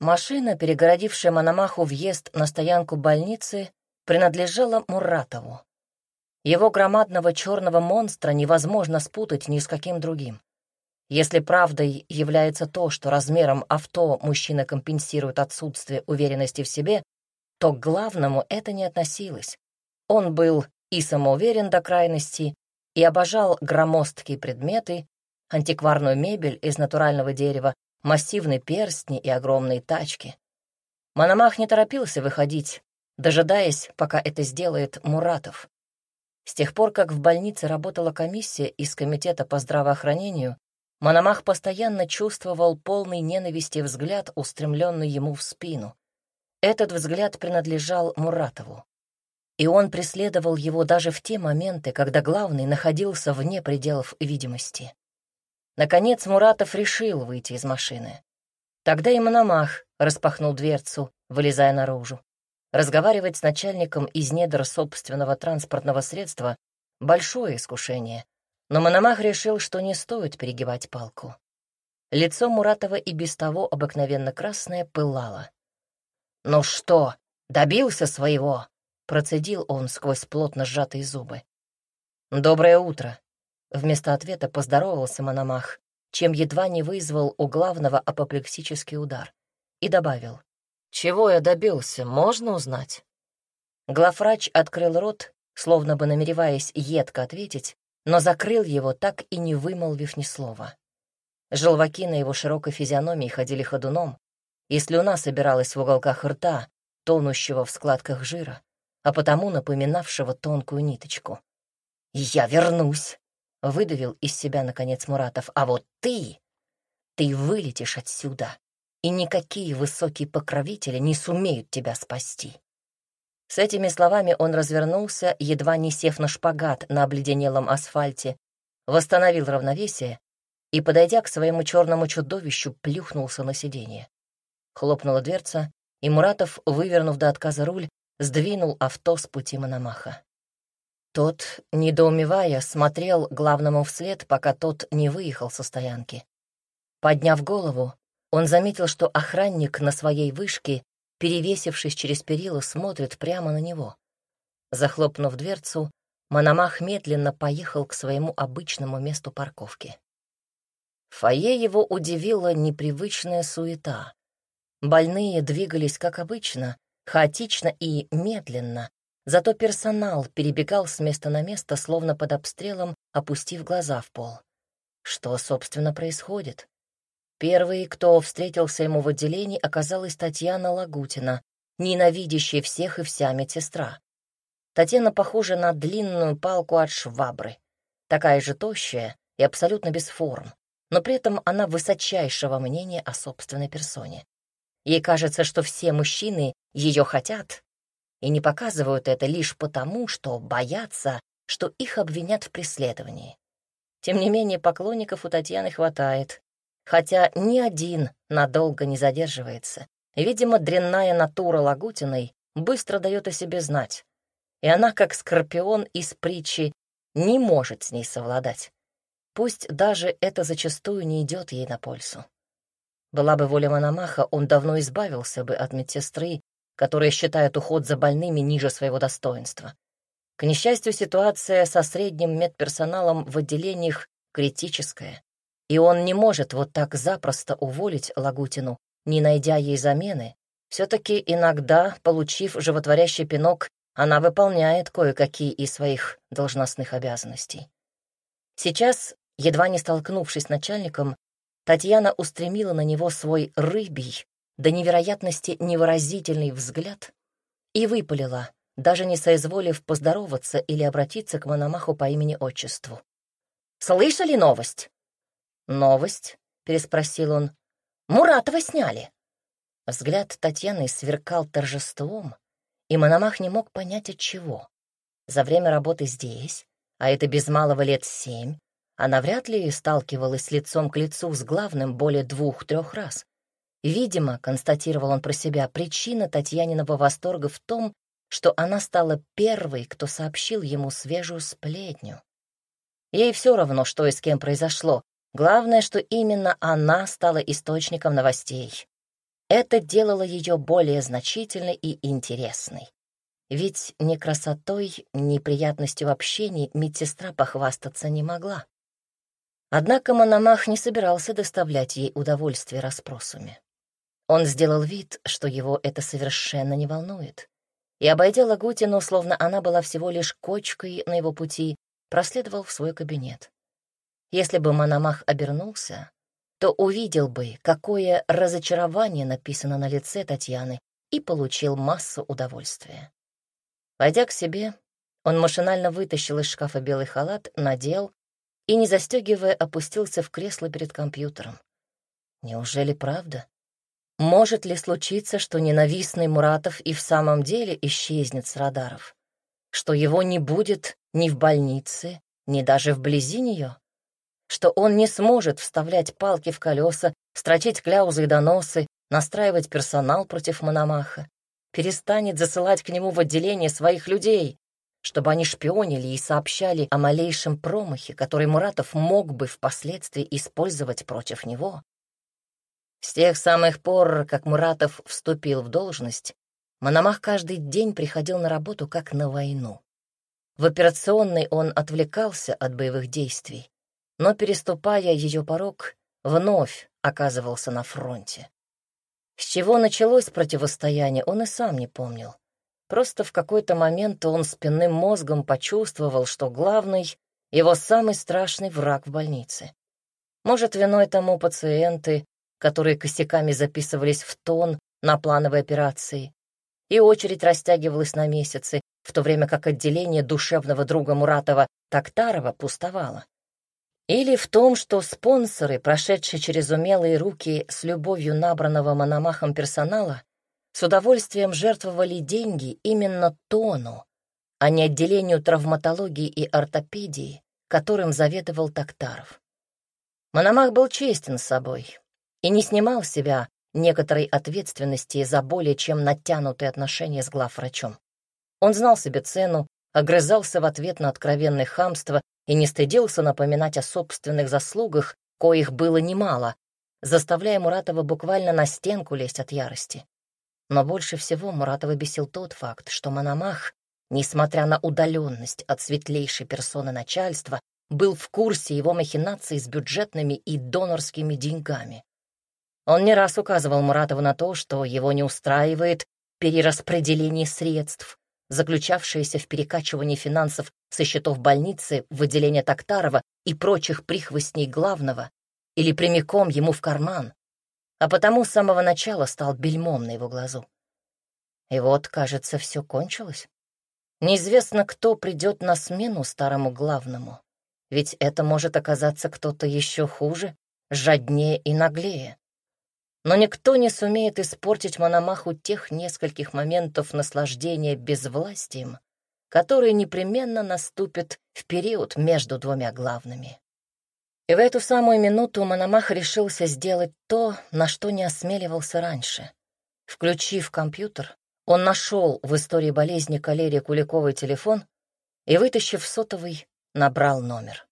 Машина, перегородившая Мономаху въезд на стоянку больницы, принадлежала Муратову. Его громадного черного монстра невозможно спутать ни с каким другим. Если правдой является то, что размером авто мужчина компенсирует отсутствие уверенности в себе, то к главному это не относилось. Он был и самоуверен до крайности, и обожал громоздкие предметы, антикварную мебель из натурального дерева, массивные перстни и огромные тачки. Мономах не торопился выходить, дожидаясь, пока это сделает Муратов. С тех пор, как в больнице работала комиссия из комитета по здравоохранению, Мономах постоянно чувствовал полный ненависти взгляд, устремленный ему в спину. Этот взгляд принадлежал Муратову. И он преследовал его даже в те моменты, когда главный находился вне пределов видимости. Наконец Муратов решил выйти из машины. Тогда и Мономах распахнул дверцу, вылезая наружу. Разговаривать с начальником из недр собственного транспортного средства — большое искушение, но Мономах решил, что не стоит перегибать палку. Лицо Муратова и без того обыкновенно красное пылало. «Ну что, добился своего?» — процедил он сквозь плотно сжатые зубы. «Доброе утро», — вместо ответа поздоровался Мономах, чем едва не вызвал у главного апоплексический удар, и добавил. «Чего я добился, можно узнать?» Главврач открыл рот, словно бы намереваясь едко ответить, но закрыл его, так и не вымолвив ни слова. Желваки на его широкой физиономии ходили ходуном, и слюна собиралась в уголках рта, тонущего в складках жира, а потому напоминавшего тонкую ниточку. «Я вернусь!» — выдавил из себя, наконец, Муратов. «А вот ты! Ты вылетишь отсюда, и никакие высокие покровители не сумеют тебя спасти!» С этими словами он развернулся, едва не сев на шпагат на обледенелом асфальте, восстановил равновесие и, подойдя к своему черному чудовищу, плюхнулся на сиденье. Хлопнула дверца, и Муратов, вывернув до отказа руль, сдвинул авто с пути Мономаха. Тот, недоумевая, смотрел главному вслед, пока тот не выехал со стоянки. Подняв голову, он заметил, что охранник на своей вышке перевесившись через перила, смотрит прямо на него. Захлопнув дверцу, Мономах медленно поехал к своему обычному месту парковки. фойе его удивила непривычная суета. Больные двигались, как обычно, хаотично и медленно, зато персонал перебегал с места на место, словно под обстрелом, опустив глаза в пол. Что, собственно, происходит? Первой, кто встретился ему в отделении, оказалась Татьяна Лагутина, ненавидящая всех и вся медсестра. Татьяна похожа на длинную палку от швабры, такая же тощая и абсолютно без форм, но при этом она высочайшего мнения о собственной персоне. Ей кажется, что все мужчины ее хотят и не показывают это лишь потому, что боятся, что их обвинят в преследовании. Тем не менее, поклонников у Татьяны хватает, хотя ни один надолго не задерживается. Видимо, дрянная натура Лагутиной быстро дает о себе знать, и она, как скорпион из притчи, не может с ней совладать. Пусть даже это зачастую не идет ей на пользу. Была бы воля Мономаха, он давно избавился бы от медсестры, которая считает уход за больными ниже своего достоинства. К несчастью, ситуация со средним медперсоналом в отделениях критическая. И он не может вот так запросто уволить Лагутину, не найдя ей замены. Все-таки иногда, получив животворящий пинок, она выполняет кое-какие из своих должностных обязанностей. Сейчас, едва не столкнувшись с начальником, Татьяна устремила на него свой рыбий, до невероятности невыразительный взгляд и выпалила, даже не соизволив поздороваться или обратиться к Мономаху по имени-отчеству. «Слышали новость? «Новость?» — переспросил он. «Муратова сняли!» Взгляд Татьяны сверкал торжеством, и Мономах не мог понять от чего. За время работы здесь, а это без малого лет семь, она вряд ли сталкивалась лицом к лицу с главным более двух-трех раз. Видимо, констатировал он про себя, причина Татьяниного восторга в том, что она стала первой, кто сообщил ему свежую сплетню. Ей все равно, что и с кем произошло, Главное, что именно она стала источником новостей. Это делало ее более значительной и интересной. Ведь ни красотой, ни приятностью в общении медсестра похвастаться не могла. Однако Мономах не собирался доставлять ей удовольствие расспросами. Он сделал вид, что его это совершенно не волнует, и, обойдя Лагутину, словно она была всего лишь кочкой на его пути, проследовал в свой кабинет. Если бы Мономах обернулся, то увидел бы, какое разочарование написано на лице Татьяны, и получил массу удовольствия. Войдя к себе, он машинально вытащил из шкафа белый халат, надел и, не застегивая, опустился в кресло перед компьютером. Неужели правда? Может ли случиться, что ненавистный Муратов и в самом деле исчезнет с радаров? Что его не будет ни в больнице, ни даже вблизи нее? Что он не сможет вставлять палки в колеса, строчить кляузы и доносы, настраивать персонал против Мономаха, перестанет засылать к нему в отделение своих людей, чтобы они шпионили и сообщали о малейшем промахе, который Муратов мог бы впоследствии использовать против него. С тех самых пор, как Муратов вступил в должность, Мономах каждый день приходил на работу как на войну. В операционной он отвлекался от боевых действий, но, переступая ее порог, вновь оказывался на фронте. С чего началось противостояние, он и сам не помнил. Просто в какой-то момент он спинным мозгом почувствовал, что главный — его самый страшный враг в больнице. Может, виной тому пациенты, которые косяками записывались в тон на плановые операции, и очередь растягивалась на месяцы, в то время как отделение душевного друга Муратова Токтарова пустовало. Или в том, что спонсоры, прошедшие через умелые руки с любовью набранного мономахом персонала, с удовольствием жертвовали деньги именно тону, а не отделению травматологии и ортопедии, которым заведовал Токтаров. Мономах был честен с собой, и не снимал с себя некоторой ответственности за более чем натянутые отношения с главврачом. Он знал себе цену, огрызался в ответ на откровенное хамство и не стыдился напоминать о собственных заслугах, коих было немало, заставляя Муратова буквально на стенку лезть от ярости. Но больше всего Муратова бесил тот факт, что Мономах, несмотря на удаленность от светлейшей персоны начальства, был в курсе его махинаций с бюджетными и донорскими деньгами. Он не раз указывал Муратову на то, что его не устраивает перераспределение средств, заключавшееся в перекачивании финансов со счетов больницы в отделение Токтарова и прочих прихвостней главного или прямиком ему в карман, а потому с самого начала стал бельмом на его глазу. И вот, кажется, все кончилось. Неизвестно, кто придет на смену старому главному, ведь это может оказаться кто-то еще хуже, жаднее и наглее. Но никто не сумеет испортить Мономаху тех нескольких моментов наслаждения безвластием, которые непременно наступят в период между двумя главными. И в эту самую минуту Мономах решился сделать то, на что не осмеливался раньше. Включив компьютер, он нашел в истории болезни Калерии Куликовой телефон и, вытащив сотовый, набрал номер.